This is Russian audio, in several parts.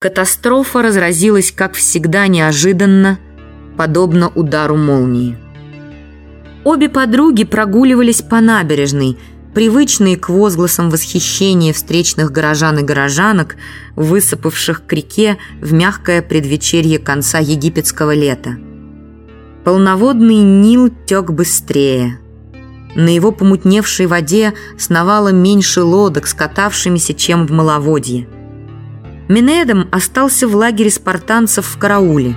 Катастрофа разразилась, как всегда, неожиданно, подобно удару молнии. Обе подруги прогуливались по набережной, привычные к возгласам восхищения встречных горожан и горожанок, высыпавших к реке в мягкое предвечерье конца египетского лета. Полноводный Нил тек быстрее. На его помутневшей воде сновало меньше лодок, скатавшимися, чем в маловодье. Минедом остался в лагере спартанцев в карауле.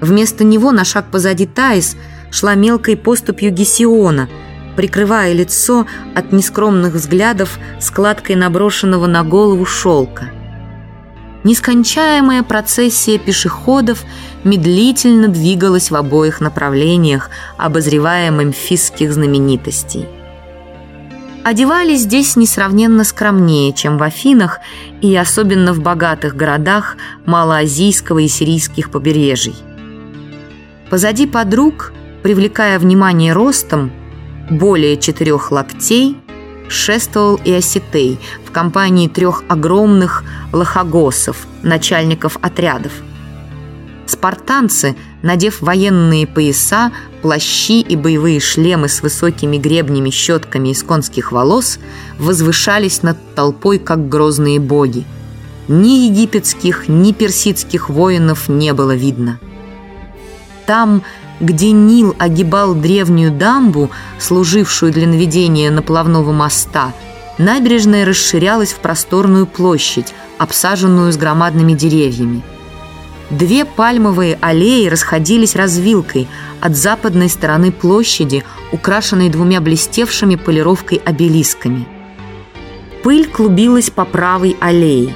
Вместо него на шаг позади Таис шла мелкой поступью Гесиона, прикрывая лицо от нескромных взглядов складкой наброшенного на голову шелка. Нескончаемая процессия пешеходов медлительно двигалась в обоих направлениях, обозревая мемфисских знаменитостей. Одевались здесь несравненно скромнее, чем в Афинах и особенно в богатых городах малоазийского и сирийских побережий. Позади подруг, привлекая внимание ростом, более четырех локтей, шествовал и Осетей в компании трех огромных лохогосов, начальников отрядов – Спартанцы, надев военные пояса, плащи и боевые шлемы с высокими гребнями, щетками из конских волос, возвышались над толпой, как грозные боги. Ни египетских, ни персидских воинов не было видно. Там, где Нил огибал древнюю дамбу, служившую для наведения наплавного моста, набережная расширялась в просторную площадь, обсаженную с громадными деревьями. Две пальмовые аллеи расходились развилкой от западной стороны площади, украшенной двумя блестевшими полировкой обелисками. Пыль клубилась по правой аллее.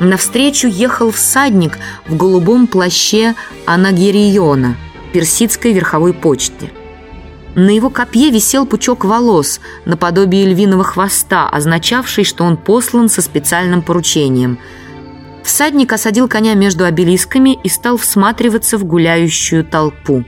Навстречу ехал всадник в голубом плаще Анагириона, персидской верховой почты. На его копье висел пучок волос, наподобие львиного хвоста, означавший, что он послан со специальным поручением – Всадник осадил коня между обелисками и стал всматриваться в гуляющую толпу.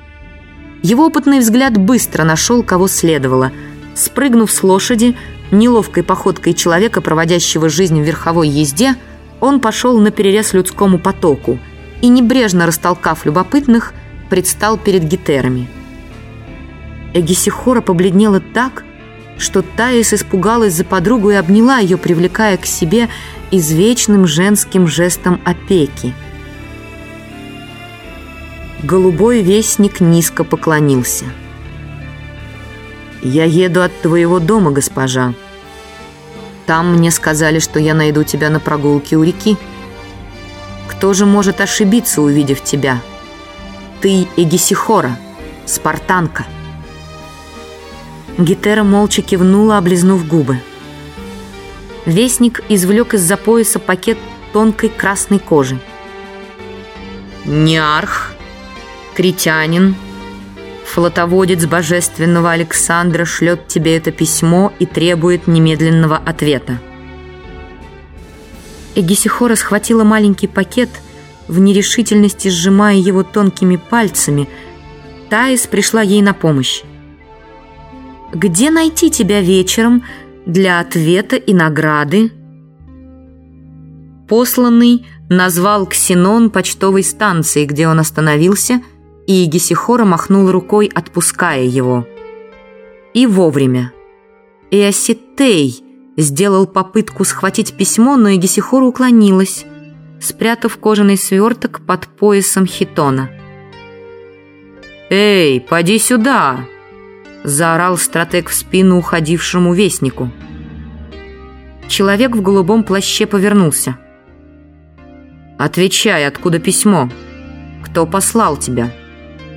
Его опытный взгляд быстро нашел, кого следовало. Спрыгнув с лошади, неловкой походкой человека, проводящего жизнь в верховой езде, он пошел на перерез людскому потоку и, небрежно растолкав любопытных, предстал перед гетерами. Эгисихора побледнела так, что Таис испугалась за подругу и обняла ее, привлекая к себе извечным женским жестом опеки. Голубой вестник низко поклонился. «Я еду от твоего дома, госпожа. Там мне сказали, что я найду тебя на прогулке у реки. Кто же может ошибиться, увидев тебя? Ты Эгисихора, спартанка». Гетера молча кивнула, облизнув губы. Вестник извлек из-за пояса пакет тонкой красной кожи. «Неарх, критянин, флотоводец божественного Александра шлет тебе это письмо и требует немедленного ответа». Эгисихора схватила маленький пакет, в нерешительности сжимая его тонкими пальцами. Таис пришла ей на помощь. Где найти тебя вечером для ответа и награды?» Посланный назвал Ксенон почтовой станции, где он остановился, и Гесихора махнул рукой, отпуская его. И вовремя. Иоситей сделал попытку схватить письмо, но Егисихора уклонилась, спрятав кожаный сверток под поясом хитона. «Эй, поди сюда!» Заорал стратег в спину уходившему вестнику. Человек в голубом плаще повернулся. «Отвечай, откуда письмо? Кто послал тебя?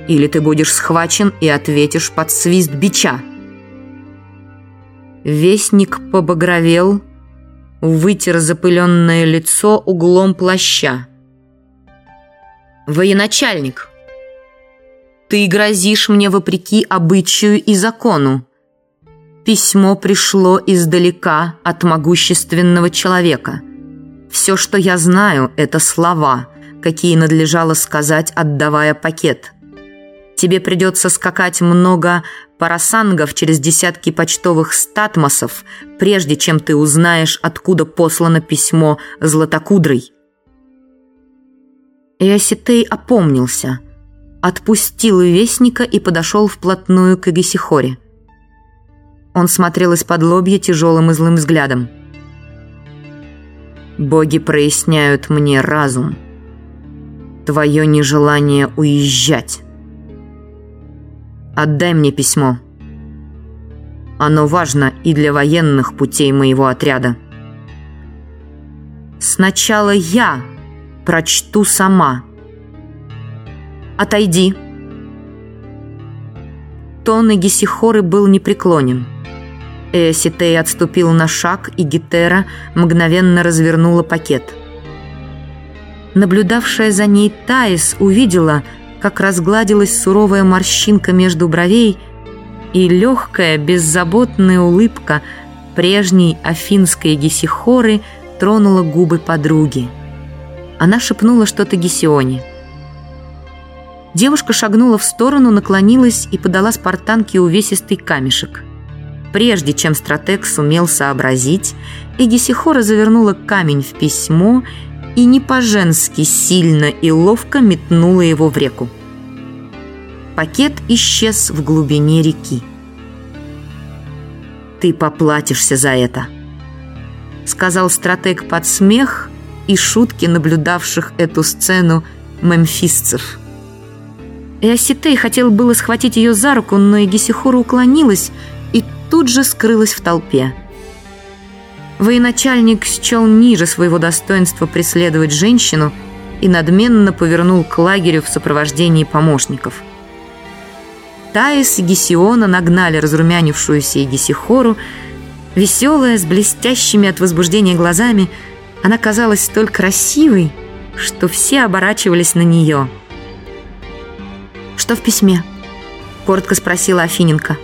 Или ты будешь схвачен и ответишь под свист бича?» Вестник побагровел, вытер запыленное лицо углом плаща. «Военачальник!» Ты грозишь мне вопреки обычаю и закону. Письмо пришло издалека от могущественного человека. Все, что я знаю, это слова, какие надлежало сказать, отдавая пакет. Тебе придется скакать много парасангов через десятки почтовых статмосов, прежде чем ты узнаешь, откуда послано письмо Златокудрой. Эоситей опомнился, отпустил вестника и подошел вплотную к Эгесихоре. Он смотрел из-под лобья тяжелым и злым взглядом. «Боги проясняют мне разум. Твое нежелание уезжать. Отдай мне письмо. Оно важно и для военных путей моего отряда». «Сначала я прочту сама. Отойди». Тон Эгисихоры был непреклонен. Эоситей отступил на шаг, и Гетера мгновенно развернула пакет. Наблюдавшая за ней Таис увидела, как разгладилась суровая морщинка между бровей и легкая, беззаботная улыбка прежней афинской Гесихоры тронула губы подруги. Она шепнула что-то Гесионе. Девушка шагнула в сторону, наклонилась и подала спартанке увесистый камешек – Прежде чем стратег сумел сообразить, Эгисихора завернула камень в письмо и не по-женски сильно и ловко метнула его в реку. Пакет исчез в глубине реки. «Ты поплатишься за это», — сказал стратег под смех и шутки наблюдавших эту сцену мемфисцев. Эоситей хотел было схватить ее за руку, но Эгисихора уклонилась и тут же скрылась в толпе. Военачальник счел ниже своего достоинства преследовать женщину и надменно повернул к лагерю в сопровождении помощников. Таис и Гесиона нагнали разрумянившуюся Егисихору. Веселая, с блестящими от возбуждения глазами, она казалась столь красивой, что все оборачивались на нее. «Что в письме?» – коротко спросила Афиненко.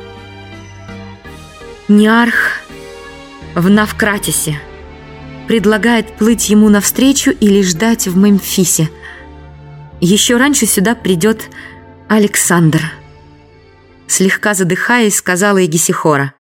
Ниарх в Навкратисе предлагает плыть ему навстречу или ждать в Мемфисе. Еще раньше сюда придет Александр. Слегка задыхаясь, сказала Егисихора.